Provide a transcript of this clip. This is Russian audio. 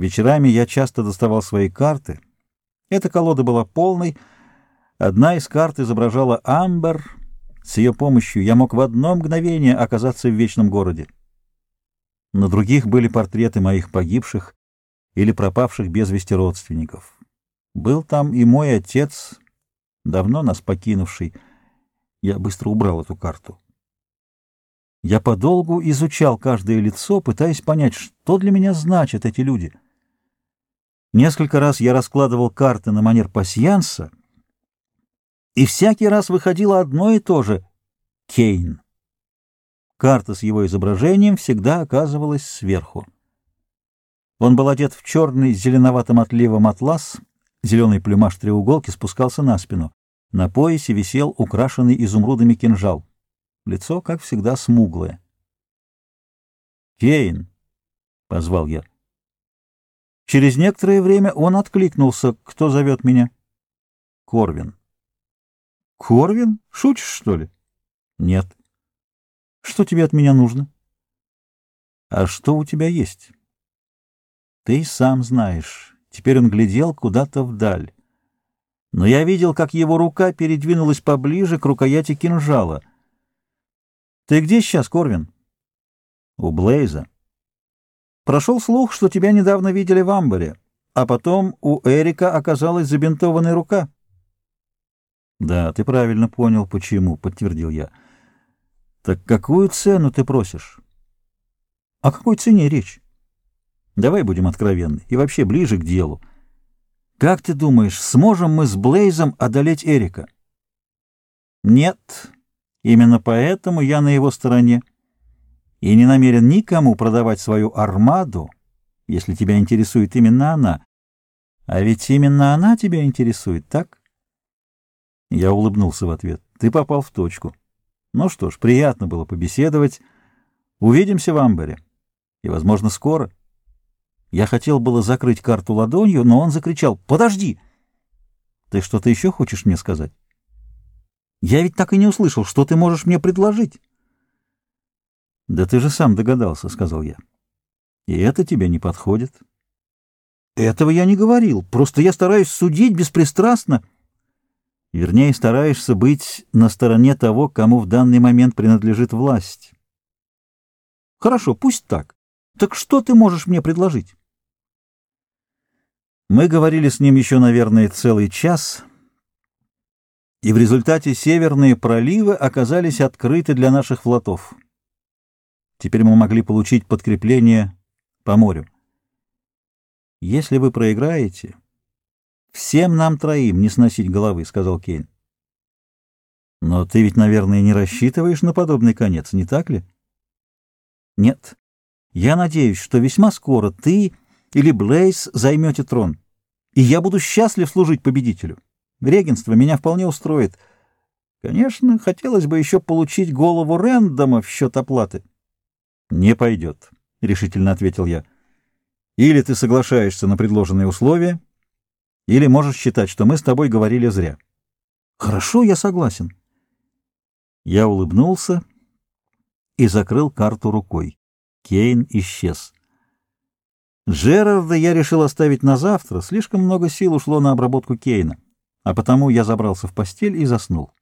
Вечерами я часто доставал свои карты. Эта колода была полной. Одна из карт изображала Амбер. С ее помощью я мог в одно мгновение оказаться в вечном городе. На других были портреты моих погибших или пропавших без вести родственников. Был там и мой отец, давно нас покинувший. Я быстро убрал эту карту. Я подолгу изучал каждое лицо, пытаясь понять, что для меня значат эти люди. Несколько раз я раскладывал карты на манер пасьянса, и всякий раз выходило одно и то же — Кейн. Карта с его изображением всегда оказывалась сверху. Он был одет в черный с зеленоватым отливом атлас, зеленый плюмаж треуголки спускался на спину. На поясе висел украшенный изумрудами кинжал. Лицо, как всегда, смуглое. «Кейн!» — позвал я. Через некоторое время он откликнулся. «Кто зовет меня?» «Корвин». «Корвин? Шутишь, что ли?» «Нет». «Что тебе от меня нужно?» «А что у тебя есть?» «Ты сам знаешь». Теперь он глядел куда-то вдаль. Но я видел, как его рука передвинулась поближе к рукояти кинжала. «Ты где сейчас, Корвин?» «У Блейза». «Прошел слух, что тебя недавно видели в Амбаре, а потом у Эрика оказалась забинтованная рука». «Да, ты правильно понял, почему», — подтвердил я. «Так какую цену ты просишь?» «О какой цене речь?» «Давай будем откровенны и вообще ближе к делу. Как ты думаешь, сможем мы с Блейзом одолеть Эрика?» «Нет, именно поэтому я на его стороне и не намерен никому продавать свою армаду, если тебя интересует именно она. А ведь именно она тебя интересует, так?» Я улыбнулся в ответ. «Ты попал в точку. Ну что ж, приятно было побеседовать. Увидимся в Амбере. И, возможно, скоро». Я хотел было закрыть карту ладонью, но он закричал «Подожди!» «Ты что-то еще хочешь мне сказать?» «Я ведь так и не услышал, что ты можешь мне предложить?» «Да ты же сам догадался», — сказал я. «И это тебе не подходит». «Этого я не говорил. Просто я стараюсь судить беспристрастно». Вернее, стараешься быть на стороне того, кому в данный момент принадлежит власть. Хорошо, пусть так. Так что ты можешь мне предложить? Мы говорили с ним еще, наверное, целый час, и в результате северные проливы оказались открыты для наших флотов. Теперь мы могли получить подкрепление по морю. Если вы проиграете, «Всем нам троим не сносить головы», — сказал Кейн. «Но ты ведь, наверное, не рассчитываешь на подобный конец, не так ли?» «Нет. Я надеюсь, что весьма скоро ты или Блейз займете трон, и я буду счастлив служить победителю. Регенство меня вполне устроит. Конечно, хотелось бы еще получить голову Рэндома в счет оплаты». «Не пойдет», — решительно ответил я. «Или ты соглашаешься на предложенные условия, или можешь считать, что мы с тобой говорили зря. Хорошо, я согласен. Я улыбнулся и закрыл карту рукой. Кейн исчез. Джерарда я решил оставить на завтра, слишком много сил ушло на обработку Кейна, а потому я забрался в постель и заснул.